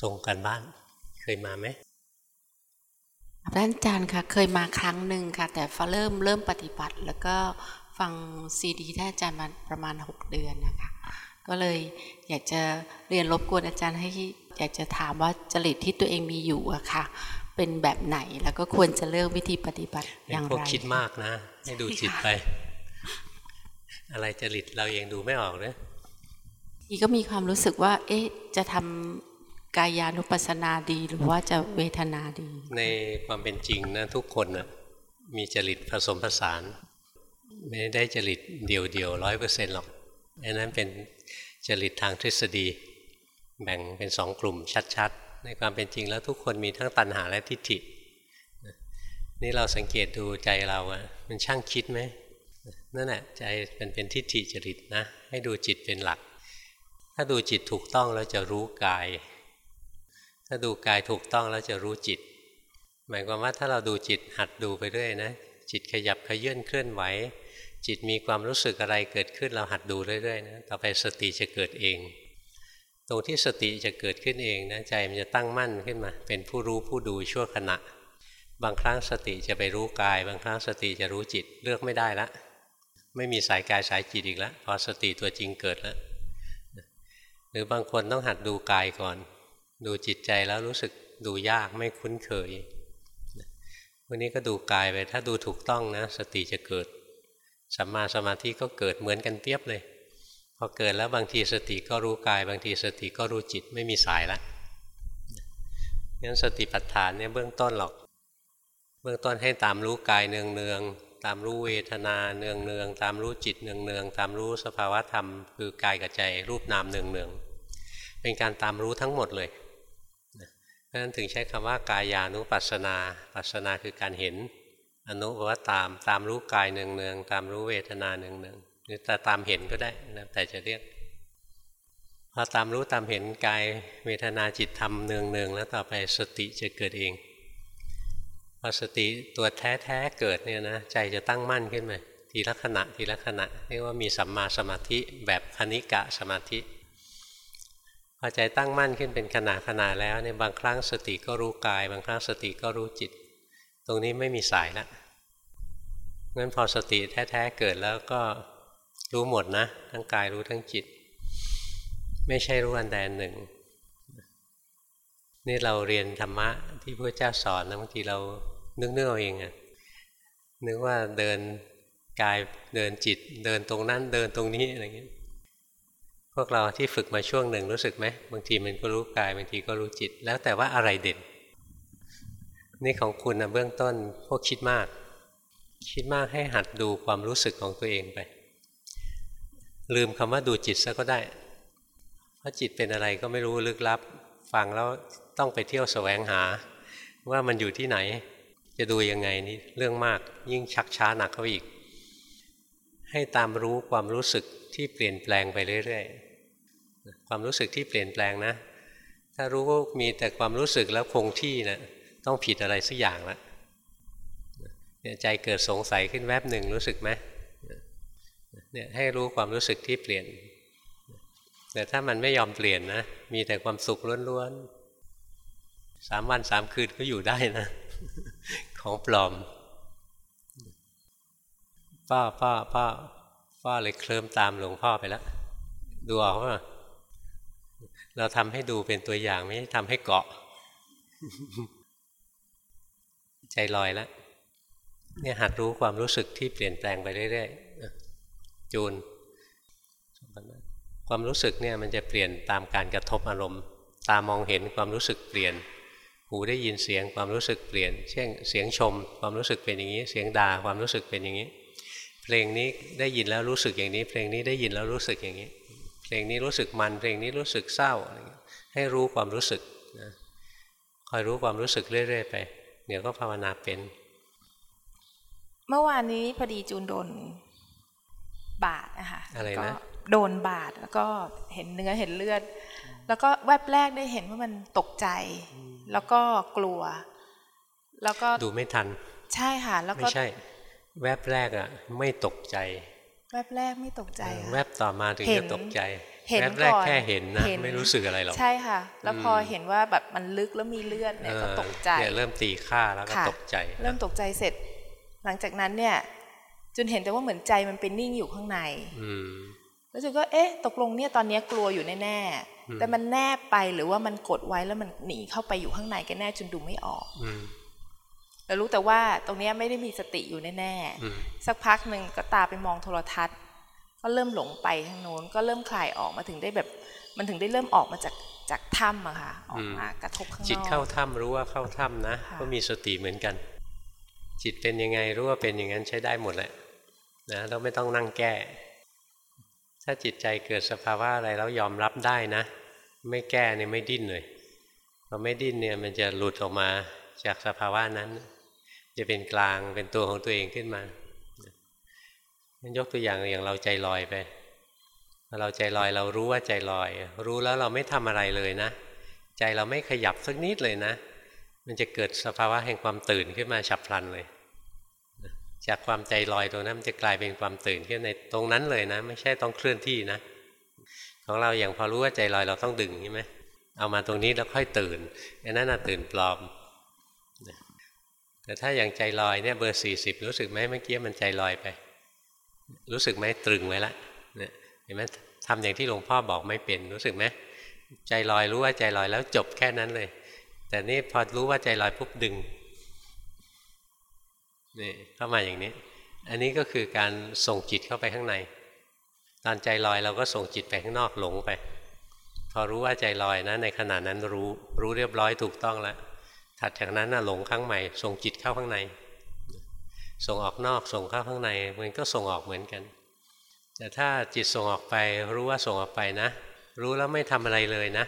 ส่งกันบ้านเคยมาไหมท่านอาจารย์ค่ะ เคยมาครั้งหนึ่งค่ะ แต่ฟอเริ่มเริ่มปฏิบัติ แล้วก็ฟังซีดีท่านอาจารย์มาประมาณหกเดือนนะคะ ก็เลยอยากจะเรียนรบกวนอาจารย์ให้อยากจะถามว่าจริตที่ตัวเองมีอยู่อะค่ะ เป็นแบบไหนแล้วก็ควรจะเลือกวิธีปฏิบัติอย่างไรพวกคิดมากนะให้ดูจิตไป อะไรจริตเราเองดูไม่ออกเลยอีก็มีความรู้สึกว่า เอ๊ะ จะทำ กายานุปัสสนาดีหรือว่าจะเวทนาดี ในความเป็นจริงนะทุกคนนะมีจริตผสมผสาน ไม่ได้จริตเดียวเดียวร้อยเปอร์เซ็นต์หรอกอันนั้นเป็นจริตทางทฤษฎี แบ่งเป็นสองกลุ่มชัดๆ ในความเป็นจริงแล้วทุกคนมีทั้งตัณหาและทิฏฐินี่เราสังเกตดูใจเราอะมันช่างคิดไหมนั่นแหละใจมันเป็นทิฏฐิจริตนะ ให้ดูจิตเป็นหลัก ถ้าดูจิตถูกต้องแล้วจะรู้กาย ถ้าดูกายถูกต้องแล้วจะรู้จิต หมายความว่าถ้าเราดูจิตหัดดูไปเรื่อยนะ จิตขยับขยื่นเคลื่อนไหว จิตมีความรู้สึกอะไรเกิดขึ้นเราหัดดูเรื่อยๆนะต่อไปสติจะเกิดเอง ตรงที่สติจะเกิดขึ้นเองนะใจมันจะตั้งมั่นขึ้นมา เป็นผู้รู้ผู้ดูชั่วขณะ บางครั้งสติจะไปรู้กาย บางครั้งสติจะรู้จิตเลือกไม่ได้ละไม่มีสายกายสายจิตอีกแล้วพอสติตัวจริงเกิดแล้วหรือบางคนต้องหัดดูกายก่อน ดูจิตใจแล้วรู้สึกดูยากไม่คุ้นเคยวันนี้ก็ดูกายไป ถ้าดูถูกต้องนะ สติจะเกิดสัมมาสมาธิก็เกิดเหมือนกันเปียบเลย พอเกิดแล้วบางทีสติก็รู้กาย บางทีสติก็รู้จิตไม่มีสายละงั้นสติปัฏฐานเนี่ยเบื้องต้นหรอก เบื้องต้นให้ตามรู้กายเนืองเนืองตามรู้เวทนาเนืองเนืองตามรู้จิตเนืองเนืองตามรู้สภาวะธรรม คือกายกับใจรูปนามเนืองเนืองเป็นการตามรู้ทั้งหมดเลย เพราะนั้นถึงใช้คำว่ากายานุปัสสนา ปัสสนาคือการเห็น อนุว่าตาม ตามรู้กายเนืองเนืองตามรู้เวทนาเนืองเนืองหรือแต่ตามเห็นก็ได้นะแต่จะเรียกพอตามรู้ตามเห็นกายเวทนาจิตธรรมเนืองเนืองแล้วต่อไปสติจะเกิดเองพอสติตัวแท้แท้เกิดเนี่ยนะใจจะตั้งมั่นขึ้นมาทีละขณะทีละขณะเรียกว่ามีสัมมาสมาธิแบบคณิกะสมาธิ พอใจตั้งมั่นขึ้นเป็นขณะขณะแล้วเนี่ยบางครั้งสติก็รู้กาย บางครั้งสติก็รู้จิต ตรงนี้ไม่มีสายล้วงั้นพอสติแท้ๆเกิดแล้วก็รู้หมดนะ ทั้งกายรู้ทั้งจิต ไม่ใช่รู้อันใดอันหนึ่ง นี่เราเรียนธรรมะที่พระเจ้าสอนนะบางทีเรานึกเนื้อเองอะนึกว่าเดินกายเดินจิต เดินตรงนั้นเดินตรงนี้อะไรเงี้ย วกเราที่ฝึกมาช่วงหนึ่งรู้สึกไหมบางทีมันก็รู้กายบางทีก็รู้จิต แล้วแต่ว่าอะไรเด่น นี่ของคุณนะเบื้องต้นพวกคิดมาก คิดมากให้หัดดูความรู้สึกของตัวเองไป ลืมคำว่าดูจิตซะก็ได้ เพราะจิตเป็นอะไรก็ไม่รู้ลึกลับ ฟังแล้วต้องไปเที่ยวแสวงหา ว่ามันอยู่ที่ไหน จะดูยังไงนี่เรื่องมาก ยิ่งชักช้าหนักเข้าอีก ให้ตามรู้ความรู้สึกที่เปลี่ยนแปลงไปเรื่อยๆ ความรู้สึกที่เปลี่ยนแปลงนะ ถ้ารู้ว่ามีแต่ความรู้สึกแล้วคงที่นะต้องผิดอะไรสักอย่างละเนี่ยใจเกิดสงสัยขึ้นแวบหนึ่งรู้สึกไหมเนี่ยให้รู้ความรู้สึกที่เปลี่ยน แต่ถ้ามันไม่ยอมเปลี่ยนนะ มีแต่ความสุขล้วนๆสามวันสามคืนก็อยู่ได้นะ ของปลอมป้าป้าป้าป้าเลยเคลิ้มตามหลวงพ่อไปแล้วดูออกว่า เราทำให้ดูเป็นตัวอย่างไม่ทำให้เกาะ ใจลอยแล้วเนี่ยหัดรู้ความรู้สึกที่เปลี่ยนแปลงไปเรื่อยๆจูน ความรู้สึกเนี่ยมันจะเปลี่ยนตามการกระทบอารมณ์ ตามองเห็นความรู้สึกเปลี่ยน หูได้ยินเสียงความรู้สึกเปลี่ยน เช่นเสียงชม ความรู้สึกเป็นอย่างนี้ เสียงด่าความรู้สึกเป็นอย่างนี้ เพลงนี้ได้ยินแล้วรู้สึกอย่างนี้ เพลงนี้ได้ยินแล้วรู้สึกอย่างนี้ เพลงนี้รู้สึกมัน เพลงนี้รู้สึกเศร้า ให้รู้ความรู้สึกนะคอยรู้ความรู้สึกเรื่อยๆไป เดี๋ยวก็ภาวนาเป็น เมื่อวานนี้พอดีจูนโดนบาดนะคะอะไรนะโดนบาดแล้วก็เห็นเนื้อเห็นเลือด แล้วก็แวบแรกได้เห็นว่ามันตกใจ แล้วก็กลัว แล้วก็ดูไม่ทัน ใช่ค่ะ แล้วก็ไม่ใช่ แวบแรกอะไม่ตกใจ แวบแรกไม่ตกใจแวบต่อมาถึงจะตกใจเห็นแวบแรก่กอนแค่เห็นนะเห็ไม่รู้สึกอะไรหรอกใช่ค่ะ แล้วพออมเห็นว่าแบบมันลึกแล้วมีเลือดเนี่ยก็ตกใจเนี่ยเริ่มตีค่าแล้วก็ค่ะตกใจ เริ่มตกใจเสร็จ หลังจากนั้นเนี่ยจนเห็นแต่ว่าเหมือนใจมันเป็นนิ่งอยู่ข้างในอืมแล้วจุนก็เอ๊ะ ตกลงเนี่ยตอนเนี้ยกลัวอยู่แน่อืมๆแต่มันแนบไปหรือว่ามันกดไว้แล้วมันหนีเข้าไปอยู่ข้างในกันแน่จนดูไม่ออก อืมแล้วรู้แต่ว่าตรงเนี้ยไม่ได้มีสติอยู่แน่อืมๆสักพักหนึ่งก็ตาไปมองโทรทัศน์ ก็เริ่มหลงไปทางโน้นก็เริ่มคลายออกมาถึงได้แบบ มันถึงได้เริ่มออกมาจากจากถ้ำอะค่ะออกมากระทบข้างนอกจิตเข้าถ้ำรู้ว่าเข้าถ้ำนะค่ะก็มีสติเหมือนกัน จิตเป็นยังไงรู้ว่าเป็นอย่างนั้นใช้ได้หมดแหละนะเราไม่ต้องนั่งแก้ ถ้าจิตใจเกิดสภาวะอะไรแล้วยอมรับได้นะ ไม่แก้เนี่ยไม่ดิ้นเลยพอไม่ดิ้นเนี่ยมันจะหลุดออกมาจากสภาวะนั้น จะเป็นกลางเป็นตัวของตัวเองขึ้นมางั้นยกตัวอย่างอย่างเราใจลอยไปพอเราใจลอยเรารู้ว่าใจลอย รู้แล้วเราไม่ทำอะไรเลยนะ ใจเราไม่ขยับสักนิดเลยนะ มันจะเกิดสภาวะแห่งความตื่นขึ้นมาฉับพลันเลย จากความใจลอยตรงนั้นมันจะกลายเป็นความตื่นขึ้นในตรงนั้นเลยนะ ไม่ใช่ต้องเคลื่อนที่นะ ของเราอย่างพอรู้ว่าใจลอยเราต้องดึงใช่ไหมเอามาตรงนี้แล้วค่อยตื่นอันนั้นน่ะตื่นปลอม แต่ถ้าอย่างใจลอยเนี่ยเบอร์สี่สิบรู้สึกไหมเมื่อกี้มันใจลอยไป รู้สึกไหมตรึงไว้ละเนี่ยเห็นไหมทำอย่างที่หลวงพ่อบอกไม่เป็นรู้สึกไหมใจลอยรู้ว่าใจลอยแล้วจบแค่นั้นเลย แต่นี่พอรู้ว่าใจลอยปุ๊บดึงนี่เข้ามาอย่างนี้ อันนี้ก็คือการส่งจิตเข้าไปข้างใน ตอนใจลอยเราก็ส่งจิตไปข้างนอกหลงไป พอรู้ว่าใจลอยนะ ในขณะนั้นรู้รู้เรียบร้อยถูกต้องแล้ว ถัดจากนั้นนะหลงครั้งใหม่ส่งจิตเข้าข้างใน ส่งออกนอกส่งเข้าข้างในมันก็ส่งออกเหมือนกัน แต่ถ้าจิตส่งออกไปรู้ว่าส่งออกไปนะ รู้แล้วไม่ทำอะไรเลยนะ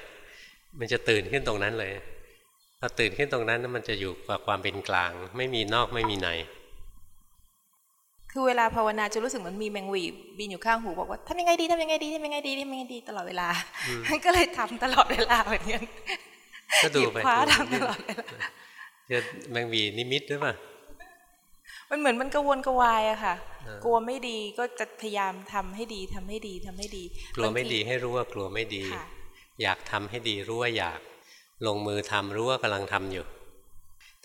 มันจะตื่นขึ้นตรงนั้นเลยพอตื่นขึ้นตรงนั้นมันจะอยู่กับความเป็นกลาง ไม่มีนอกไม่มีในคือเวลาภาวนาจะรู้สึกเหมือนมีแมงวีบินอยู่ข้างหูบอกว่าทำยังไงดีทำยังไงดีทำยังไงดีทำยังไงดีตลอดเวลาก็เลยทำตลอดเวลาเหมือนกัน ก็ดูหยิบไปคว้าดูทำตลอดเวลาจะแมงวีนิมิตหรือเปล่ามันเหมือนมันกระวนกระวายอะค่ะเออกลัวไม่ดีก็จะพยายามทำให้ดีทำให้ดีทำให้ดี กลัวไม่บางทีดีให้รู้ว่ากลัวไม่ดีค่ะอยากทำให้ดีรู้ว่าอยาก ลงมือทำรู้ว่ากำลังทำอยู่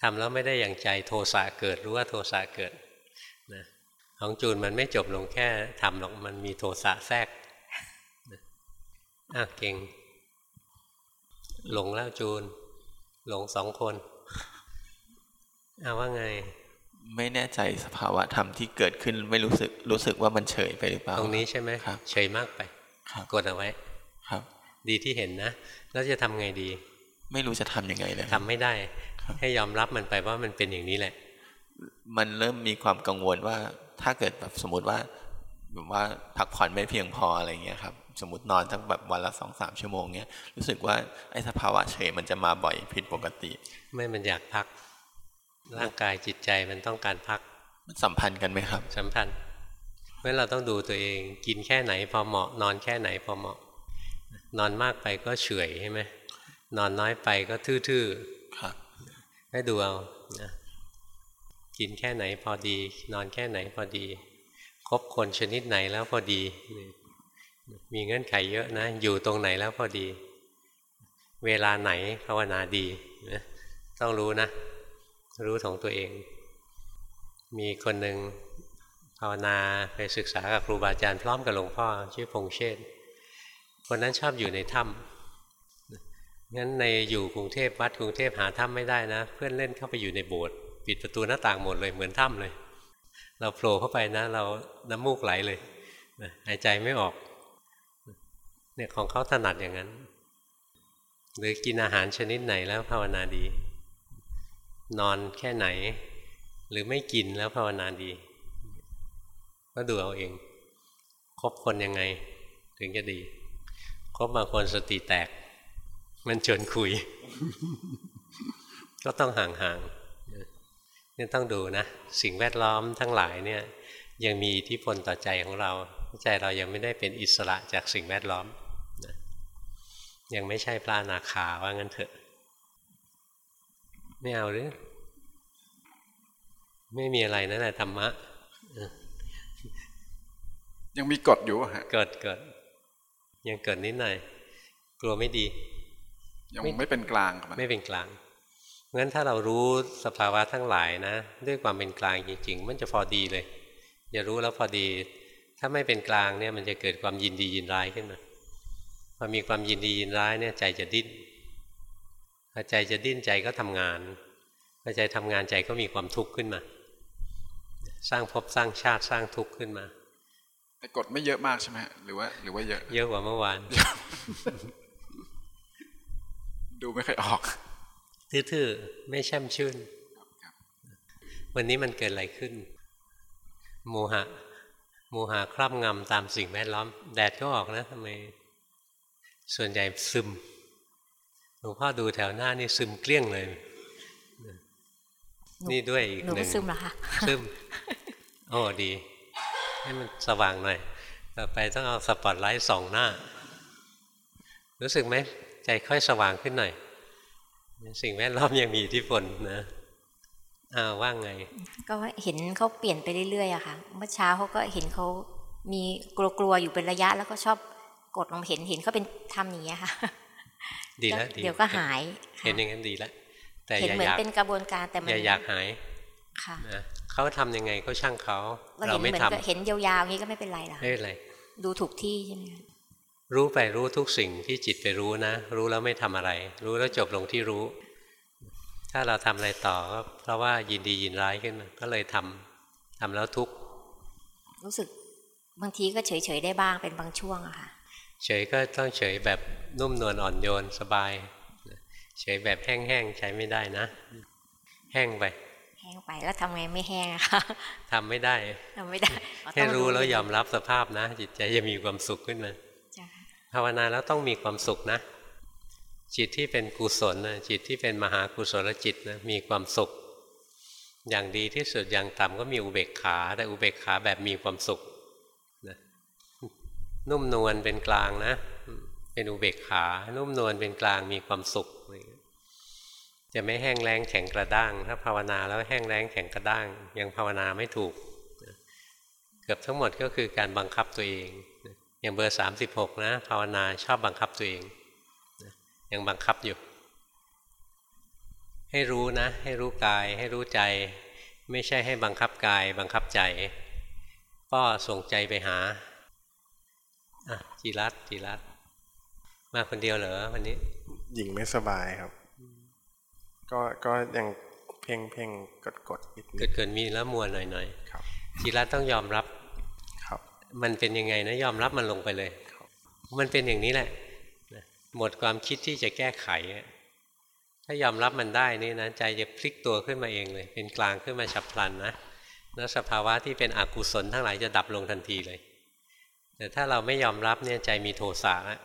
ทำแล้วไม่ได้อย่างใจโทสะเกิดรู้ว่าโทสะเกิดนะของจูนมันไม่จบลงแค่ทำหรอกมันมีโทสะแทรกนะอะเก่ง หลงแล้วจูน หลงสองคนเอาว่าไง ไม่แน่ใจสภาวะธรรมที่เกิดขึ้นไม่รู้สึกรู้สึกว่ามันเฉยไปหรือเปล่าตรงนี้ใช่ไหมครับเฉยมากไปครับกดเอาไว้ ครับ ดีที่เห็นนะ แล้วจะทำไงดี ไม่รู้จะทำยังไงเลยทำไม่ได้ครับให้ยอมรับมันไปว่ามันเป็นอย่างนี้แหละ มันเริ่มมีความกังวลว่าถ้าเกิดแบบสมมติว่าแบบว่าพักผ่อนไม่เพียงพออะไรเงี้ยครับ สมมตินอนทั้งแบบวันละสองสามชั่วโมงเนี้ยรู้สึกว่าไอ้สภาวะเฉยมันจะมาบ่อยผิดปกติ ไม่มันอยากพัก ร่างกายจิตใจมันต้องการพัก มันสัมพันธ์กันไหมครับ สัมพันธ์ เพราะฉะนั้นเราต้องดูตัวเองกินแค่ไหนพอเหมาะ นอนแค่ไหนพอเหมาะ นอนมากไปก็เฉอยใช่ไหมนอนน้อยไปก็ทื่อครับๆให้ดูเอานะกินแค่ไหนพอดี นอนแค่ไหนพอดีคบคนชนิดไหนแล้วพอดีนี่ มีเงื่อนไขเยอะนะ อยู่ตรงไหนแล้วพอดี เวลาไหนภาวนาดีนะต้องรู้นะ รู้ของตัวเอง มีคนหนึ่งภาวนาไปศึกษากับครูบาอาจารย์พร้อมกับหลวงพ่อ ชื่อพงเชษคนนั้นชอบอยู่ในถ้ำงั้นในอยู่กรุงเทพวัดกรุงเทพหาถ้ำไม่ได้นะ เพื่อนเล่นเข้าไปอยู่ในโบสถ์ปิดประตูหน้าต่างหมดเลยเหมือนถ้ำเลย เราโผล่เข้าไปนะ เราน้ำมูกไหลเลยหายใจไม่ออก เนี่ยของเขาถนัดอย่างนั้น หรือกินอาหารชนิดไหนแล้วภาวนาดี นอนแค่ไหน หรือไม่กินแล้วภาวนาดี ก็ดูเอาเองคบคนยังไง ถึงจะดีคบบางคนสติแตก มันชวนคุย ก็ต้องห่างๆนี่ต้องดูนะ สิ่งแวดล้อมทั้งหลายเนี่ยยังมีอิทธิพลต่อใจของเรา ใจเรายังไม่ได้เป็นอิสระจากสิ่งแวดล้อม ยังไม่ใช่พระอนาคาว่างั้นเถอะ ไม่เอาหรือ ไม่มีอะไรนั่นแหละธรรมะ ยังมีกฎอยู่อะฮะเกิดเกิด ยังเกิดนิดหน่อย กลัวไม่ดี ยังไม่เป็นกลางครับไม่เป็นกลางงั้นถ้าเรารู้สภาวะทั้งหลายนะ ด้วยความเป็นกลางจริง ๆ มันจะพอดีเลยอย่ารู้แล้วพอดี ถ้าไม่เป็นกลางเนี่ยมันจะเกิดความยินดียินร้ายขึ้นมา พอมีความยินดียินร้ายเนี่ยใจจะดิ้นพอใจจะดิ้นใจก็ทำงานพอใจทำงานใจก็มีความทุกข์ขึ้นมา สร้างภพสร้างชาติสร้างทุกข์ขึ้นมา แต่กดไม่เยอะมากใช่ไหมหรือว่า หรือว่าเยอะ เยอะกว่าเมื่อวาน ดูไม่ค่อยออก ทื่อๆไม่แช่มชื่นวันนี้มันเกิดอะไรขึ้น โมหะ โมหะครอบงำตามสิ่งแวดล้อม แดดก็ออกนะทำไม ส่วนใหญ่ซึมหลวงพ่อดูแถวหน้านี่ซึมเกลี้ยงเลย นี่ด้วยอีกหนูหนึ่ก็งซึมเหรอคะซึมโอ้ดี ให้มันสว่างหน่อยต่อไปต้องเอาสปอตไลท์ส่องหน้า รู้สึกไหมใจค่อยสว่างขึ้นหน่อย สิ่งแวดล้อมยังมีอิทธิพลนะอ้าวว่างไง ก็เห็นเขาเปลี่ยนไปเรื่อยๆอะค่ะ เมื่อเช้าเขาก็เห็นเขามีกลัวๆอยู่เป็นระยะแล้วก็ชอบ กดลงเห็นเห็นเขาเป็นทำอย่างนี้ยค่ะ ดีแล้วดีเดี๋ยวก็หาย เห็นอย่างนั้นดีแล้วแต่เห็นอย่าเหมืออนยากเป็นกระบวนการแต่มันอย่าอยากหายค่ะนะเขาทำยังไงก็ช่างเขาเราเราเห็นไม่เหมือนทำกับเห็นยาวๆอย่างนี้ก็ไม่เป็นไรหรอไม่เป็นไรดูถูกที่ใช่ไหมคะรู้ไปรู้ทุกสิ่งที่จิตไปรู้นะ รู้แล้วไม่ทำอะไร รู้แล้วจบลงที่รู้ ถ้าเราทำอะไรต่อก็เพราะว่ายินดียินร้ายขึ้นมาก็เลยทำทำแล้วทุกข์รู้สึกบางทีก็เฉยๆได้บ้างเป็นบางช่วงอะค่ะ เฉยก็ต้องเฉยแบบนุ่มนวลอ่อนโยนสบาย เฉยแบบแห้งๆใช้ไม่ได้นะ แห้งไปแห้งไปแล้วทำไงไม่แห้งอะคะทำไม่ได้ทำไม่ได้อ๋อแค่ต้องรู้แล้วยอมรับสภาพนะ จิตใจจะมีความสุขขึ้นมาจ้ะภาวนาแล้วต้องมีความสุขนะ จิตที่เป็นกุศลนะจิตที่เป็นมหากุศลจิตนะมีความสุข อย่างดีที่สุดอย่างต่ำก็มีอุเบกขาแต่อุเบกขาแบบมีความสุขนะ นุ่มนวลเป็นกลางนะ เป็นอุเบกขา นุ่มนวลเป็นกลางมีความสุข จะไม่แห้งแล้งแข็งกระด้าง ถ้าภาวนาแล้วแห้งแล้งแข็งกระด้าง ยังภาวนาไม่ถูก เกือบทั้งหมดก็คือการบังคับตัวเอง อย่างเบอร์สามสิบหกนะ ภาวนาชอบบังคับตัวเอง ยังบังคับอยู่ ให้รู้นะ ให้รู้กาย ให้รู้ใจ ไม่ใช่ให้บังคับกาย บังคับใจป้อส่งใจไปหา อะจีรัตจีรัตมาคนเดียวเหรอวันนี้ หญิงไม่สบายครับ ก็ก็ยังเพ่งเพ่งกดกดนิดนิเกิดดเกิดมีแล้วมัวหน่อยหน่อยครับจีรัตต้องยอมรับครับ มันเป็นยังไงนะยอมรับมันลงไปเลยมันเป็นอย่างนี้แหละนะหมดความคิดที่จะแก้ไขอะถ้ายอมรับมันได้นี่นะใจจะพลิกตัวขึ้นมาเองเลย เป็นกลางขึ้นมาฉับพลันนะแล้วสภาวะที่เป็นอกุศลทั้งหลายจะดับลงทันทีเลย แต่ถ้าเราไม่ยอมรับเนี่ยใจมีโทสะแล้ว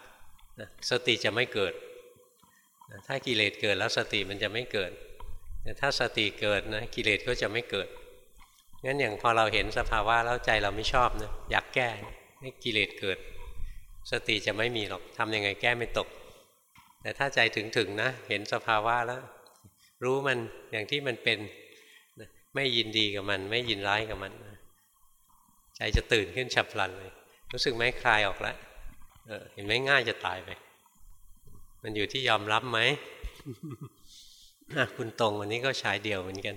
นะสติจะไม่เกิด ถ้ากิเลสเกิดแล้วสติมันจะไม่เกิด แต่ถ้าสติเกิดนะกิเลสก็จะไม่เกิดงั้นอย่างพอเราเห็นสภาวะแล้วใจเราไม่ชอบนะอยากแก้กิเลสเกิด สติจะไม่มีหรอกทำยังไงแก้ไม่ตก แต่ถ้าใจถึงถึงนะ เห็นสภาวะแล้ว รู้มันอย่างที่มันเป็นไม่ยินดีกับมัน ไม่ยินร้ายกับมัน ใจจะตื่นขึ้นฉับพลันเลย รู้สึกไหมคลายออกแล้วเออเห็นไหมง่ายจะตายไป มันอยู่ที่ยอมรับไหมอะคุณตรงวันนี้ก็ฉายเดี่ยวเหมือนกัน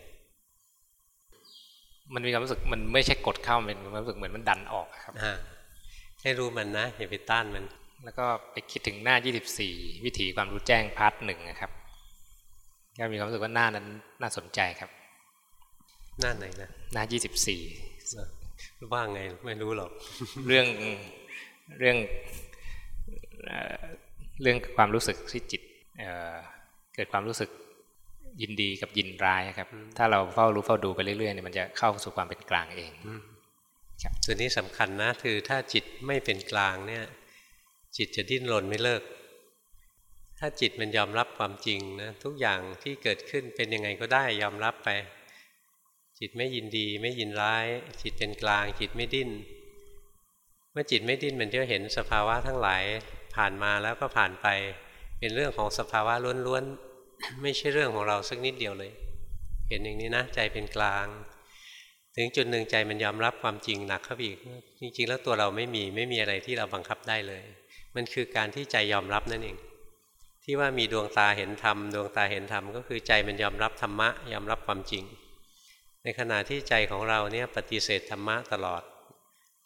มันมีความรู้สึกมันไม่ใช่กดเข้ามันเป็นความรู้สึกเหมือนมันดันออกครับอ่าให้รู้มันนะอย่าไปต้านมัน แล้วก็ไปคิดถึงหน้า 24 วิถีความรู้แจ้งพาร์ทหนึ่งนะครับก็มีความรู้สึกว่าหน้านั้นน่าสนใจครับ หน้าไหนนะหน้า 24เออ ว่าไงไม่รู้หรอก เรื่องเรื่องเอ่อเรื่องความรู้สึกที่จิตเอ่อเกิดความรู้สึกยินดีกับยินร้ายครับ ถ้าเราเฝ้ารู้เฝ้าดูไปเรื่อยๆเนี่ยมันจะเข้าสู่ความเป็นกลางเองส่วนนี้สำคัญนะคือถ้าจิตไม่เป็นกลางเนี่ย จิตจะดิ้นรนไม่เลิก ถ้าจิตมันยอมรับความจริงนะทุกอย่างที่เกิดขึ้นเป็นยังไงก็ได้ยอมรับไป จิตไม่ยินดี ไม่ยินร้าย จิตเป็นกลาง จิตไม่ดิ้น เมื่อจิตไม่ดิ้นมันจะเห็นสภาวะทั้งหลายผ่านมาแล้วก็ผ่านไป เป็นเรื่องของสภาวะล้วนๆไม่ใช่เรื่องของเราสักนิดเดียวเลย เห็นอย่างนี้นะใจเป็นกลาง ถึงจุดหนึ่งใจมันยอมรับความจริงหนักเข้าไปอีกจริง ๆ แล้วตัวเราไม่มีไม่มีอะไรที่เราบังคับได้เลย มันคือการที่ใจยอมรับนั่นเองที่ว่ามีดวงตาเห็นธรรม ดวงตาเห็นธรรมก็คือใจมันยอมรับธรรมะ ยอมรับความจริง ในขณะที่ใจของเราเนี่ยปฏิเสธธรรมะตลอด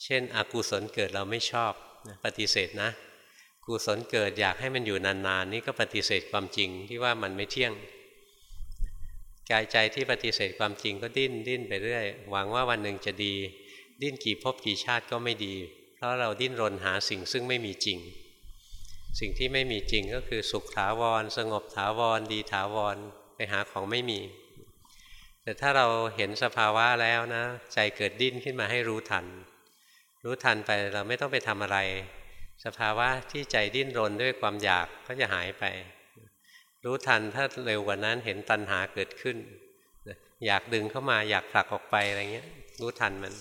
เช่นอกุศลเกิดเราไม่ชอบปฏิเสธนะ กุศลเกิดอยากให้มันอยู่นานๆนี่ก็ปฏิเสธความจริงที่ว่ามันไม่เที่ยงกายใจที่ปฏิเสธความจริงก็ดิ้นดิ้นไปเรื่อยหวังว่าวันหนึ่งจะดี ดิ้นกี่ภพกี่ชาติก็ไม่ดี เพราะเราดิ้นรนหาสิ่งซึ่งไม่มีจริง สิ่งที่ไม่มีจริงก็คือสุขถาวร สงบถาวร ดีถาวร ไปหาของไม่มี แต่ถ้าเราเห็นสภาวะแล้วนะ ใจเกิดดิ้นขึ้นมาให้รู้ทัน รู้ทันไปเราไม่ต้องไปทำอะไร สภาวะที่ใจดิ้นรนด้วยความอยากก็จะหายไป รู้ทันถ้าเร็วกว่านั้นเห็นตัณหาเกิดขึ้น อยากดึงเข้ามาอยากผลักออกไปอะไรเงี้ย รู้ทันมัน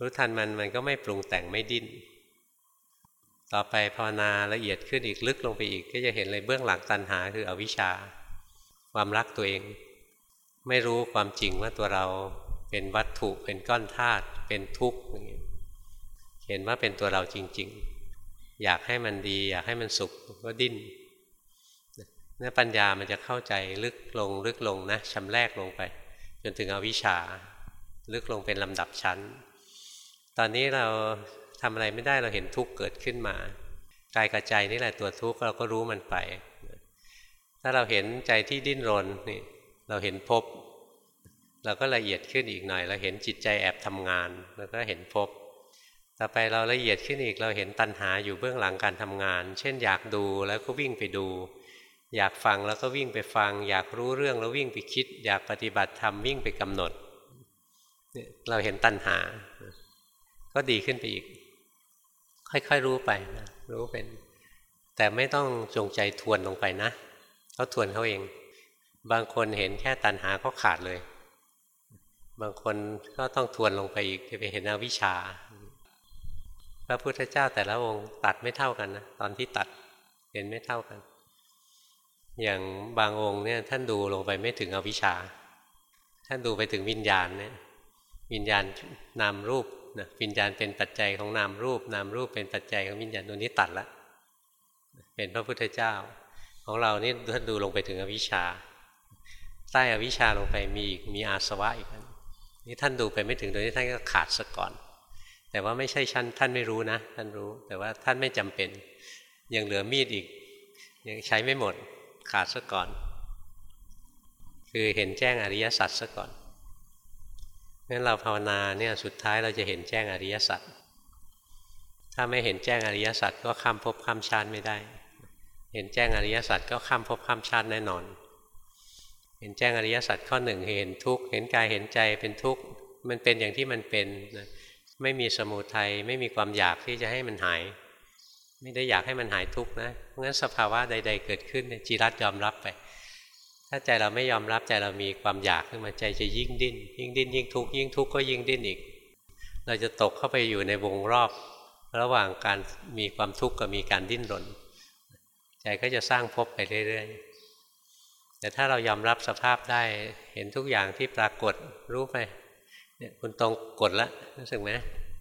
รู้ทันมันมันก็ไม่ปรุงแต่งไม่ดิ้นต่อไปภาวนาละเอียดขึ้นอีกลึกลงไปอีก ก็จะเห็นเลยเบื้องหลังตัณหาคืออวิชชา ความรักตัวเอง ไม่รู้ความจริงว่าตัวเราเป็นวัตถุเป็นก้อนธาตุเป็นทุกข์อย่างเงี้ยเห็นว่าเป็นตัวเราจริง ๆ อยากให้มันดี อยากให้มันสุขก็ดิ้นเนื้อปัญญามันจะเข้าใจลึกลงลึกลงนะชำแรกลงไป จนถึงอวิชชา ลึกลงเป็นลำดับชั้น ตอนนี้เราทำอะไรไม่ได้เราเห็นทุกข์เกิดขึ้นมากายกับใจนี่แหละตัวทุกข์เราก็รู้มันไป ถ้าเราเห็นใจที่ดิ้นรนนี่ เราเห็นพบเราก็ละเอียดขึ้นอีกหน่อย เราเห็นจิตใจแอบทำงานเราก็เห็นพบ ต่อไปเราละเอียดขึ้นอีกเราเห็นตัณหาอยู่เบื้องหลังการทำงาน เช่นอยากดูแล้วก็วิ่งไปดู อยากฟังแล้วก็วิ่งไปฟัง อยากรู้เรื่องแล้ววิ่งไปคิด อยากปฏิบัติธรรมวิ่งไปกำหนด เราเห็นตัณหา ก็ดีขึ้นไปอีก ค่อยๆรู้ไปนะรู้เป็น แต่ไม่ต้องจงใจทวนลงไปนะเขาทวนเขาเอง บางคนเห็นแค่ตัณหาก็ขาดเลย บางคนก็ต้องทวนลงไปอีกจะไปเห็นอวิชชา พระพุทธเจ้าแต่ละองค์ตัดไม่เท่ากันนะตอนที่ตัดเห็นไม่เท่ากัน อย่างบางองค์เนี่ยท่านดูลงไปไม่ถึงอวิชชา ท่านดูไปถึงวิญญาณเนี่ยวิญญาณนามรูปนะวิญญาณเป็นปัจจัยของนามรูป นามรูปเป็นปัจจัยของวิญญาณตัวนี้ตัดละเป็นพระพุทธเจ้า ของเรานี่ท่านดูลงไปถึงอวิชชา ใต้อวิชชาลงไปมีอีกมีอาสวะอีกนี่ท่านดูไปไม่ถึงตรงนี้ท่านก็ขาดซะก่อน แต่ว่าไม่ใช่ชั้นท่านไม่รู้นะ ท่านรู้ แต่ว่าท่านไม่จำเป็นยังเหลือมีดอีก ยังใช้ไม่หมดขาดซะก่อน คือเห็นแจ้งอริยสัจซะก่อนงั้นเราภาวนาเนี่ยสุดท้ายเราจะเห็นแจ้งอริยสัจถ้าไม่เห็นแจ้งอริยสัจก็ข้ามภพข้ามชาติไม่ได้ เห็นแจ้งอริยสัจก็ข้ามภพข้ามชาติแน่นอน เห็นแจ้งอริยสัจข้อหนึ่งเห็นทุกข์เห็นกายเห็นใจเป็นทุกข์มันเป็นอย่างที่มันเป็นไม่มีสมุทัยไม่มีความอยากที่จะให้มันหาย ไม่ได้อยากให้มันหายทุกข์นะเพราะงั้นสภาวะใด ๆ เกิดขึ้นจีรัตยอมรับไป ถ้าใจเราไม่ยอมรับใจเรามีความอยากขึ้นมาใจจะยิ่งดิ้น ยิ่งดิ้นยิ่งทุกข์ยิ่งทุกข์ก็ยิ่งดิ้นอีก เราจะตกเข้าไปอยู่ในวงรอบ ระหว่างการมีความทุกข์กับมีการดิ้นรน ใจก็จะสร้างภพไปเรื่อยๆ แต่ถ้าเรายอมรับสภาพได้เห็นทุกอย่างที่ปรากฏรู้ไปเนี่ยคุณตรงกดละรู้สึกไหม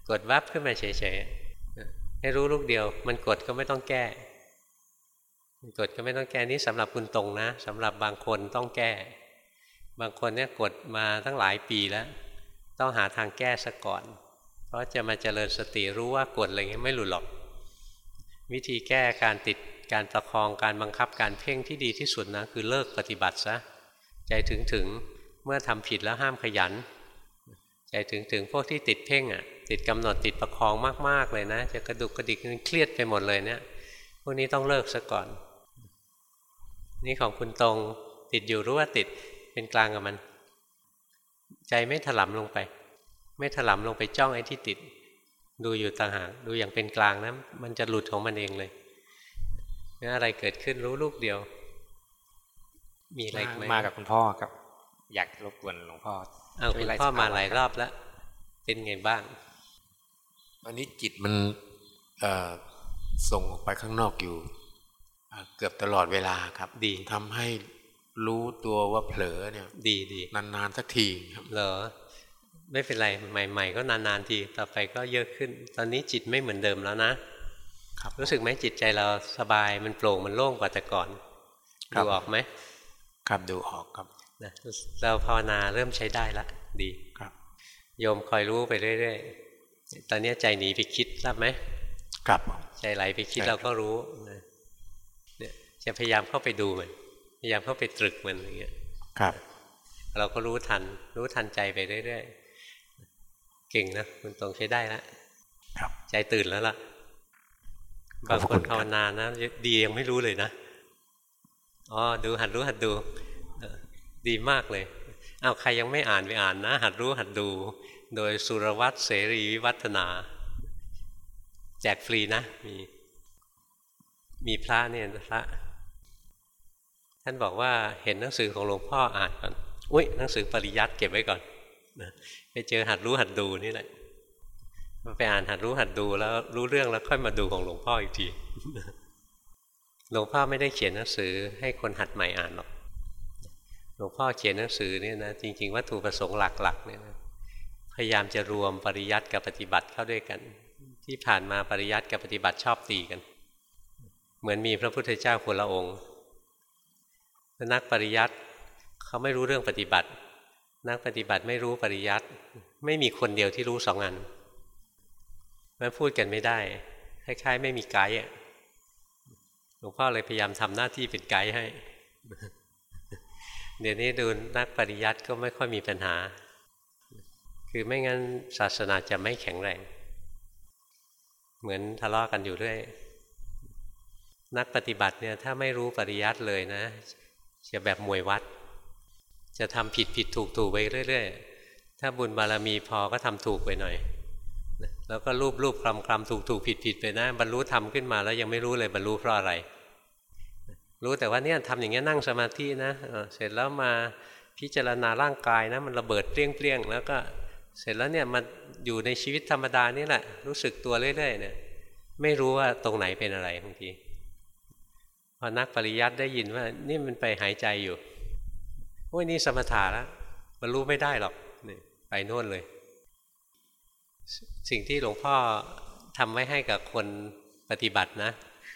กดวับขึ้นมาเฉยๆให้รู้ลูกเดียว มันกดก็ไม่ต้องแก้มันกดก็ไม่ต้องแก้นี่สำหรับคุณตรงนะสำหรับบางคนต้องแก้ บางคนเนี่ยกดมาตั้งหลายปีแล้ว ต้องหาทางแก้ซะก่อน เพราะจะมาเจริญสติรู้ว่ากดอะไรเงี้ยไม่หลุดหรอก วิธีแก้การติด การประคองการบังคับการเพ่งที่ดีที่สุดนะคือเลิกปฏิบัติซะใจถึงถึงเมื่อทำผิดแล้วห้ามขยัน ใจถึงถึงพวกที่ติดเพ่งอะติดกำหนดติดประคองมากๆเลยนะ จะกระดุกกระดิกเครียดไปหมดเลยเนี่ยพวกนี้ต้องเลิกซะก่อน นี่ของคุณตรงติดอยู่รู้ว่าติดเป็นกลางกับมัน ใจไม่ถลำลงไป ไม่ถลำลงไปจ้องไอ้ที่ติด ดูอยู่ต่างหากดูอย่างเป็นกลางนะมันจะหลุดของมันเองเลย อะไรเกิดขึ้นรู้ลูกเดียว มีอะไรไหมมากับคุณพ่อครับ อยากรบกวนหลวงพ่อเอาคุณพ่อมาหลายรอบแล้ว เป็นไงบ้างอันนี้จิตมันส่งออกไปข้างนอกอยู่เกือบตลอดเวลาครับ ดีทำให้รู้ตัวว่าเผลอเนี่ย ดีดีนานๆสักทีครับเหรอไม่เป็นไรใหม่ ๆ ก็นานๆทีต่อไปก็เยอะขึ้น ตอนนี้จิตไม่เหมือนเดิมแล้วนะ รู้สึกไหมจิตใจเราสบายมันโปร่งมันโล่งกว่าแต่ก่อนดูออกไหมครับดูออกครับนะเราภาวนาเริ่มใช้ได้ละดีครับ โยมคอยรู้ไปเรื่อยๆตอนนี้ใจหนีไปคิดทราบไหมครับใจไหลไปคิดใช่เราก็รู้นะเนี่ยจะพยายามเข้าไปดูมันพยายามเข้าไปตรึกมันอย่างเงี้ยครับ เราก็รู้ทัน รู้ทันใจไปเรื่อยๆเก่งนะคุณตรงใช้ได้ละครับใจตื่นแล้วล่ะขอ บางคนภาวนานะดียังไม่รู้เลยนะอ๋อดูหัดรู้หัดดู ดีมากเลยเอาใครยังไม่อ่านไปอ่านนะ หัดรู้หัดดู โดยสุรวัตรเสรีวิวัฒนา แจกฟรีนะ มีมีพระเนี่ยพระท่านบอกว่าเห็นหนังสือของหลวงพ่ออ่านก่อน อุ้ยหนังสือปริยัติเก็บไว้ก่อนนะไปเจอหัดรู้หัดดูนี่แหละ ไปอ่านหัดรู้หัดดูแล้วรู้เรื่องแล้วค่อยมาดูของหลวงพ่ออีกทีหลวงพ่อไม่ได้เขียนหนังสือให้คนหัดใหม่อ่านหรอกหลวงพ่อเขียนหนังสือเนี่ยนะจริง ๆ วัตถุประสงค์หลักๆเนี่ยนะพยายามจะรวมปริยัติกับปฏิบัติเข้าด้วยกัน ที่ผ่านมาปริยัติกับปฏิบัติชอบตีกัน เหมือนมีพระพุทธเจ้าคนละองค์ นักปริยัติเขาไม่รู้เรื่องปฏิบัติ นักปฏิบัติไม่รู้ปริยัติไม่มีคนเดียวที่รู้สองอัน มันพูดกันไม่ได้คล้ายๆไม่มีไกด์หลวงพ่อเลยพยายามทำหน้าที่เป็นไกด์ให้ เดี๋ยวนี้ดูนักปริยัติก็ไม่ค่อยมีปัญหา คือไม่งั้นศาสนาจะไม่แข็งแรง เหมือนทะเลาะกันอยู่เรื่อย นักปฏิบัติเนี่ยถ้าไม่รู้ปริยัติเลยนะ จะแบบมวยวัด จะทำผิดผิดถูกถูกไปเรื่อย ๆ ถ้าบุญบารมีพอก็ทำถูกไปหน่อย แล้วก็รูปรูปคลำคลำถูกถูกผิดผิดไปนะ บรรลุธรรมขึ้นมาแล้วยังไม่รู้เลยบรรลุเพราะอะไร รู้แต่ว่าเนี่ยทำอย่างเงี้ยนั่งสมาธินะเออเสร็จแล้วมาพิจารณาร่างกายนะมันระเบิดเปรี้ยงๆแล้วก็เสร็จแล้วเนี่ยมันอยู่ในชีวิตธรรมดานี่แหละ รู้สึกตัวเรื่อยๆเนี่ย ไม่รู้ว่าตรงไหนเป็นอะไรบางทีพอนักปริยัติได้ยินว่า นี่มันไปหายใจอยู่โอ้ยนี่สมถะแล้วบรรลุไม่ได้หรอกนี่ไปโน่นเลย สิ่งที่หลวงพ่อทำไว้ให้กับคนปฏิบัตินะ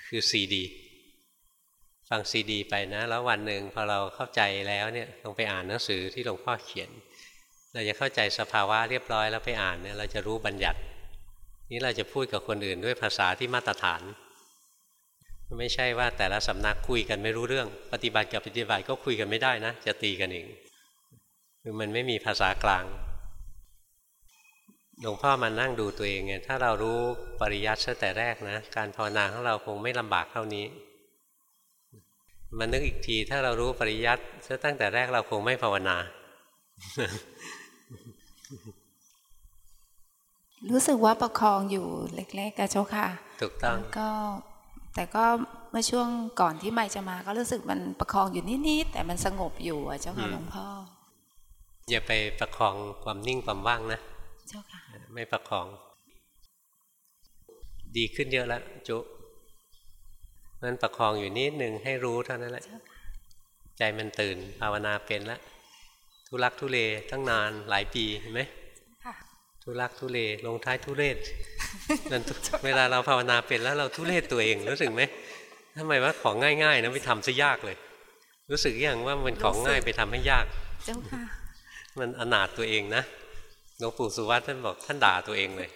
คือซีดี ฟังซีดีไปนะ แล้ววันหนึ่งพอเราเข้าใจแล้วเนี่ยลองไปอ่านหนังสือที่หลวงพ่อเขียน เราจะเข้าใจสภาวะเรียบร้อยแล้วไปอ่านเนี่ยเราจะรู้บัญญัติ นี่เราจะพูดกับคนอื่นด้วยภาษาที่มาตรฐาน ไม่ใช่ว่าแต่ละสำนักคุยกันไม่รู้เรื่อง ปฏิบัติกับปฏิบัติก็คุยกันไม่ได้นะ จะตีกันเองคือมันไม่มีภาษากลาง หลวงพ่อมานั่งดูตัวเองไงถ้าเรารู้ปริยัติซะแต่แรกนะ การภาวนาของเราคงไม่ลำบากเท่านี้มานึกอีกที ถ้าเรารู้ปริยัติซะตั้งแต่แรกเราคงไม่ภาวนา รู้สึกว่าประคองอยู่เล็กๆกับเจ้าค่ะ ถูกต้องแล้วก็แต่ก็เมื่อช่วงก่อนที่ไม่จะมา ก็รู้สึกมันประคองอยู่นิดๆแต่มันสงบอยู่อะเจ้าค่ะหลวงพ่ออย่าไปประคองความนิ่งความว่างนะ เจ้าค่ะ ไม่ประคอง ดีขึ้นเยอะแล้วจุนั้นประคองอยู่นิดหนึ่งให้รู้เท่านั้นแหละ ใจมันตื่นภาวนาเป็นแล้วทุลักทุเลตั้งนานหลายปีเห็นไหมค่ะทุลักทุเลลงท้ายทุเรศนั่นทุเวลาเราภาวนาเป็นแล้วเราทุเรศตัวเองรู้สึกไหมทำไมว่าของง่ายๆนะไปทำซะยากเลย รู้สึกอย่างว่ามันของง่ายไปทำให้ยาก เจ้าค่ะ มันอนาถตัวเองนะ หลวงปู่สุวัตท่านบอกท่านด่าตัวเองเลย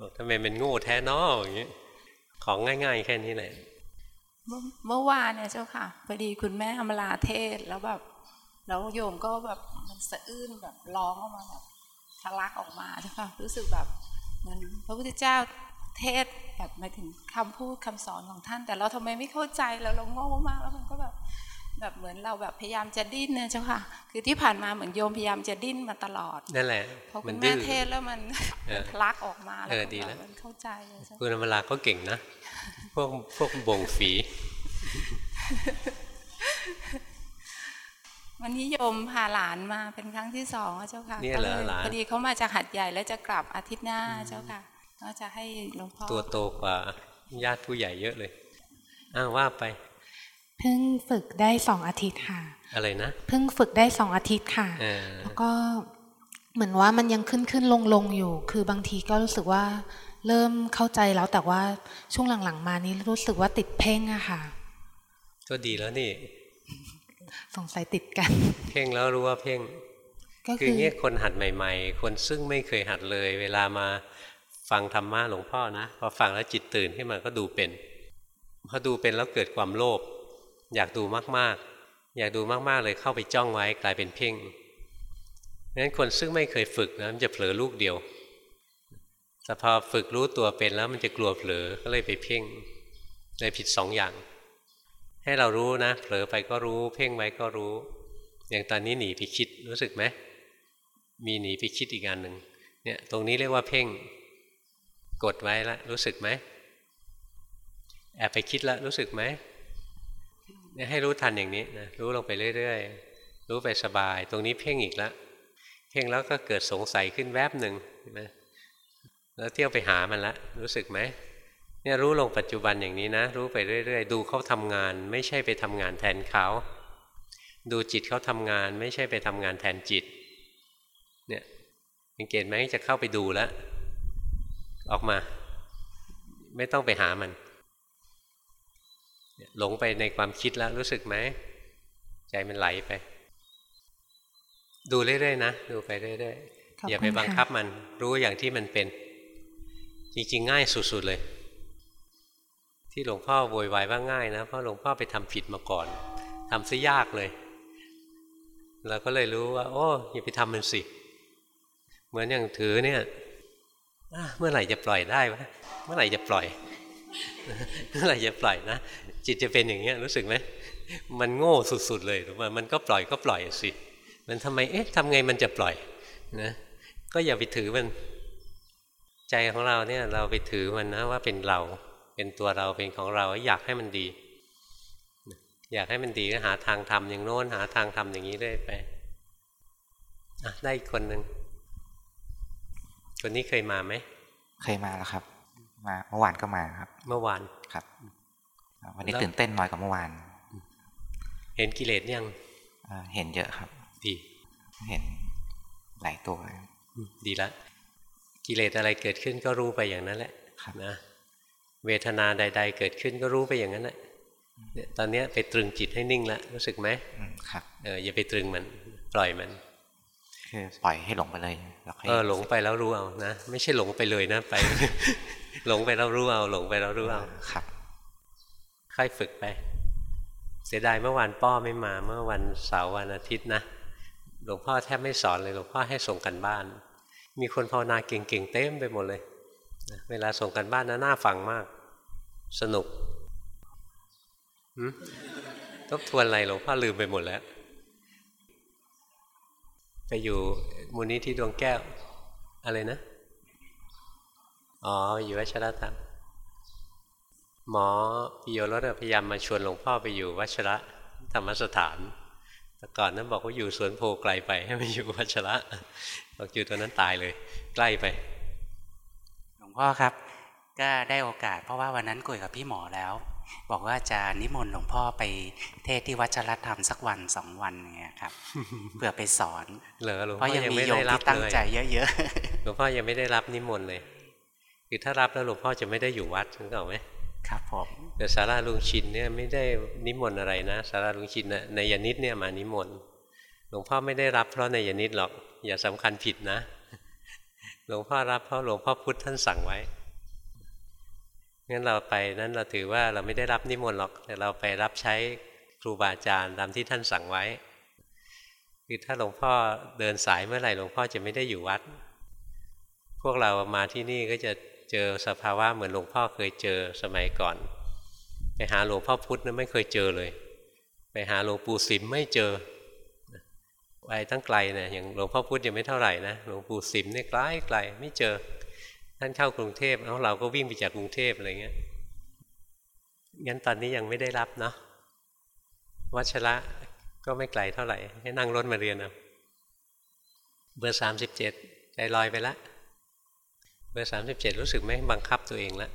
บอกทำไมเป็นโง่แท้นออย่างนี้ของง่ายๆ แค่นี้แหละเมื่อวานเนี่ยเจ้าค่ะพอดีคุณแม่อมลาเทศแล้วแบบแล้วโยมก็แบบมันสะอื้นแบบร้องออกมาแบบทะลักออกมาเจ้าค่ะรู้สึกแบบมือนพระพุทธเจ้าเทศแบบมาถึงคำพูดคำสอนของท่าน แต่เราทำไมไม่เข้าใจแล้วเราโง่มากแล้วมันก็แบบ แบบเหมือนเราแบบพยายามจะดิ้นเนี่ยเจ้าค่ะ คือที่ผ่านมาเหมือนโยมพยายามจะดิ้นมาตลอดนั่นแหละพอคุมันณดื้แม่อเทศน์แล้วมันเออทะลักออกมาแล้วเออก็ดีแบแล้บวมันเข้าใจเลยเจ้าคุณอมราก็เก่งนะ พวกพวกบ่งฝีวันนี้โยมพาหลานมาเป็นครั้งที่สองอะเจ้าค่ะเนี่ยเหรอก็ลหลานพอดีเขามาจากหัดใหญ่แล้วจะกลับอาทิตย์หน้าเจ้าค่ะก็จะให้หลวงพ่อตัวโตกว่าญาติผู้ใหญ่เยอะเลยอ้าวว่าไป เพิ่งฝึกได้สองอาทิตย์ค่ะ อะไรนะ เพิ่งฝึกได้สองอาทิตย์ค่ะเออแล้วก็เหมือนว่ามันยังขึ้นขึ้นลงลงอยู่ คือบางทีก็รู้สึกว่าเริ่มเข้าใจแล้วแต่ว่าช่วงหลังๆ มานี้รู้สึกว่าติดเพ่งอะค่ะ ก็ดีแล้วนี่ สงสัยติดกัน เพ่งแล้วรู้ว่าเพ่ง ก็คืคืออเงี้ยคนหัดใหม่ ๆ คนซึ่งไม่เคยหัดเลย เวลามาฟังธรรมะหลวงพ่อนะพอฟังแล้วจิตตื่นขึ้นมาก็ดูเป็นพอดูเป็นแล้วเกิดความโลภ อยากดูมากๆ อยากดูมากๆเลยเข้าไปจ้องไว้กลายเป็นเพ่งงั้นคนซึ่งไม่เคยฝึกนะมันจะเผลอลูกเดียวแต่พอฝึกรู้ตัวเป็นแล้วมันจะกลัวเผลอก็เลยไปเพ่งเลยผิดสองอย่าง ให้เรารู้นะ เผลอไปก็รู้ เพ่งไว้ก็รู้ อย่างตอนนี้หนีไปคิดรู้สึกไหมมีหนีไปคิดอีกอันหนึ่งเนี่ยตรงนี้เรียกว่าเพ่งกดไว้แล้วรู้สึกไหมแอบไปคิดแล้วรู้สึกไหม เนี่ยให้รู้ทันอย่างนี้นะรู้ลงไปเรื่อยๆ รู้ไปสบาย ตรงนี้เพ่งอีกแล้วเพ่งแล้วก็เกิดสงสัยขึ้นแวบหนึ่งนะแล้วเที่ยวไปหามันละ รู้สึกไหมเนี่ยรู้ลงปัจจุบันอย่างนี้นะ รู้ไปเรื่อย ๆ ดูเขาทำงาน ไม่ใช่ไปทำงานแทนเขาดูจิตเขาทำงาน ไม่ใช่ไปทำงานแทนจิต เนี่ยสังเกตไหมจะเข้าไปดูแล้ว ออกมา ไม่ต้องไปหามัน หลงไปในความคิดแล้วรู้สึกไหมใจมันไหลไป ดูเรื่อยๆนะดูไปเรื่อยๆอย่าไปบังคับมันรู้อย่างที่มันเป็น จริงๆ ง่ายสุดๆเลย ที่หลวงพ่อโวยวายว่าง่ายนะเพราะหลวงพ่อไปทำผิดมาก่อนทำซะยากเลยเราก็เลยรู้ว่า โอ้อย่าไปทำมันสิ เหมือนอย่างถือเนี่ยเมื่อไหร่จะปล่อยได้วะเมื่อไหร่จะปล่อย เมื่อไหร่จะปล่อยนะจิตจะเป็นอย่างเงี้ยรู้สึกไหมมันโง่สุดๆเลยหรือว่ามันก็ปล่อยก็ปล่อยสิมันทำไมเอ๊ะทำไงมันจะปล่อยนะก็อย่าไปถือมันใจของเราเนี่ยเราไปถือมันนะว่าเป็นเราเป็นตัวเราเป็นของเราอยากให้มันดี อยากให้มันดีก็หาทางทำอย่างโน้นหาทางทำอย่างนี้เรื่อยไปได้อีกคนหนึ่งคนนี้เคยมาไหมเคยมาแล้วครับ มาเมื่อวานก็มาครับ เมื่อวานครับ วันนี้ตื่นเต้นน้อยกว่าเมื่อวาน เห็นกิเลสยังเห็นเยอะครับ ดี เห็นหลายตัวดีละกิเลสอะไรเกิดขึ้นก็รู้ไปอย่างนั้นแหละนะเวทนาใด ๆ เกิดขึ้นก็รู้ไปอย่างนั้นแหละเนี่ยตอนนี้ไปตรึงจิตให้นิ่งแล้วรู้สึกไหมครับเอออย่าไปตรึงมันปล่อยมันคือ ปล่อยให้หลงไปเลยแล้วค่อยเออหลงไปแล้วรู้เอานะไม่ใช่หลงไปเลยนะไป หลงไปแล้วรู้เอา หลงไปแล้วรู้เอาครับค่อยฝึกไป เสียดายเมื่อวานป้อไม่มา เมื่อวันเสาร์วันอาทิตย์นะหลวงพ่อแทบไม่สอนเลยหลวงพ่อให้ส่งกันบ้าน มีคนภาวนาเก่งๆเต็มไปหมดเลยเวลาส่งกันบ้านนะน่าฟังมาก สนุกทบทวนอะไรหลวงพ่อลืมไปหมดแล้ว ไปอยู่มูลนิธิดวงแก้ว อะไรนะ อ๋อ อยู่วัชระธรรมหมอปิโยรสพยายามมาชวนหลวงพ่อไปอยู่วัชระธรรมสถาน แต่ก่อนนั้นบอกว่าอยู่สวนโพไกลไป ให้มาอยู่วัชระบอกอยู่ตอนนั้นตายเลย ใกล้ไป หลวงพ่อครับ ก็ได้โอกาสเพราะว่าวันนั้นคุยกับพี่หมอแล้ว บอกว่าจะนิมนต์หลวงพ่อไปเทศที่วัชรธรรมสักวันสองวันเนี่ยครับเพื่อไปสอนเหรอหลวงเพพ่อราะยังยังมีไม่โยได้มรับที่ตั้งเลยใจเยอะหลวงพ่อยังไม่ได้รับนิมนต์เลยคือถ้ารับแล้วหลวงพ่อจะไม่ได้อยู่วัดถึงเปล่าไหมๆครับผมแต่สาราลุงชินเนี่ยไม่ได้นิมนต์อะไรนะสาราลุงชินนะในยานิดเนี่ยมานิมนต์หลวงพ่อไม่ได้รับเพราะในยานิดหรอกอย่าสำคัญผิดนะ หลวงพ่อรับเพราะหลวงพ่อพุธท่านสั่งไว้ งั้นเราไปนั้นเราถือว่าเราไม่ได้รับนิมนต์หรอก แต่เราไปรับใช้ครูบาอาจารย์ตามที่ท่านสั่งไว้ คือถ้าหลวงพ่อเดินสายเมื่อไหร่หลวงพ่อจะไม่ได้อยู่วัด พวกเรามาที่นี่ก็จะเจอสภาวะเหมือนหลวงพ่อเคยเจอสมัยก่อน ไปหาหลวงพ่อพุธนะไม่เคยเจอเลย ไปหาหลวงปู่สิมไม่เจอไปตั้งไกลนะอย่างหลวงพ่อพุธยังไม่เท่าไหร่นะหลวงปู่สิมเนี่ยไกลไกลไม่เจอ ท่านเข้ากรุงเทพแล้วเราก็วิ่งไปจากกรุงเทพอะไรเงี้ยงั้นตอนนี้ยังไม่ได้รับเนาะวัชระก็ไม่ไกลเท่าไหร่ให้นั่งรถมาเรียนเอาเบอร์สามสิบเจ็ดใจลอยไปละเบอร์สามสิบเจ็ดรู้สึกไหมบังคับตัวเองล้ว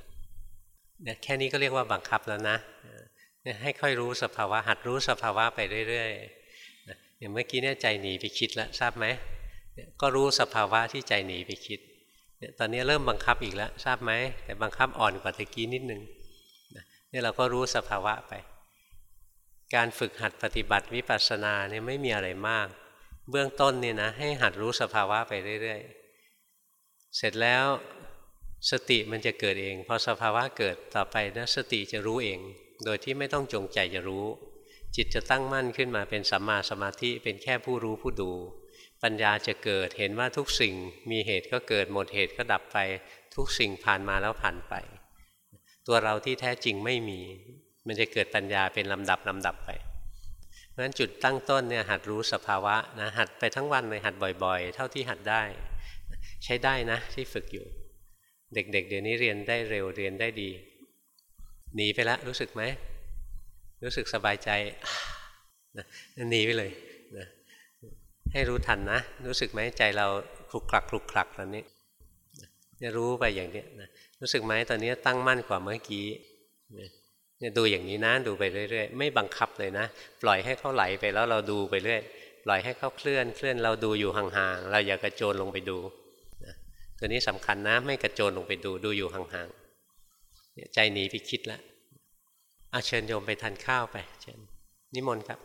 เนี่ยแค่นี้ก็เรียกว่าบังคับแล้วนะให้ค่อยรู้สภาวะหัดรู้สภาวะไปเรื่อยๆอย่างเมื่อกี้เนี่ยใจหนีไปคิดแล้วทราบไหมก็รู้สภาวะที่ใจหนีไปคิด เนี่ยตอนนี้เริ่มบังคับอีกแล้วทราบไหมแต่บังคับอ่อนกว่าตะกี้นิดนึงนี่เราก็รู้สภาวะไป การฝึกหัดปฏิบัติวิปัสสนาเนี่ยไม่มีอะไรมาก เบื้องต้นเนี่ยนะให้หัดรู้สภาวะไปเรื่อยๆ เสร็จแล้วสติมันจะเกิดเองพอสภาวะเกิดต่อไปนะสติจะรู้เอง โดยที่ไม่ต้องจงใจจะรู้ จิตจะตั้งมั่นขึ้นมาเป็นสัมมาสมาธิเป็นแค่ผู้รู้ผู้ดู ปัญญาจะเกิดเห็นว่าทุกสิ่งมีเหตุก็เกิดหมดเหตุก็ดับไป ทุกสิ่งผ่านมาแล้วผ่านไป ตัวเราที่แท้จริงไม่มี มันจะเกิดปัญญาเป็นลำดับลำดับไปเพราะฉะนั้นจุดตั้งต้นเนี่ยหัดรู้สภาวะนะหัดไปทั้งวันเลยหัดบ่อย ๆ เท่าที่หัดได้ ใช้ได้นะที่ฝึกอยู่ เด็กๆเเดี๋ยวนี้เรียนได้เร็วเรียนได้ดีหนีไปแล้วรู้สึกไหมรู้สึกสบายใจนะหนีไปเลย ให้รู้ทันนะ รู้สึกไหมใจเราคลุกคลักคลุกคลักตอนนี้จะรู้ไปอย่างนี้นะรู้สึกไหมตอนนี้ตั้งมั่นกว่าเมื่อกี้เนี่ยดูอย่างนี้นะดูไปเรื่อยๆ ไม่บังคับเลยนะ ปล่อยให้เขาไหลไปแล้วเราดูไปเรื่อยปล่อยให้เขาเคลื่อนเคลื่อนเราดูอยู่ห่างๆเราอย่ากระโจนลงไปดูนะตัวนี้สำคัญนะ ไม่กระโจนลงไปดูดูอยู่ห่างๆใจหนีไปคิดล้วอาเชิญโยมไปทานข้าวไปเชิญนิมนต์ครับ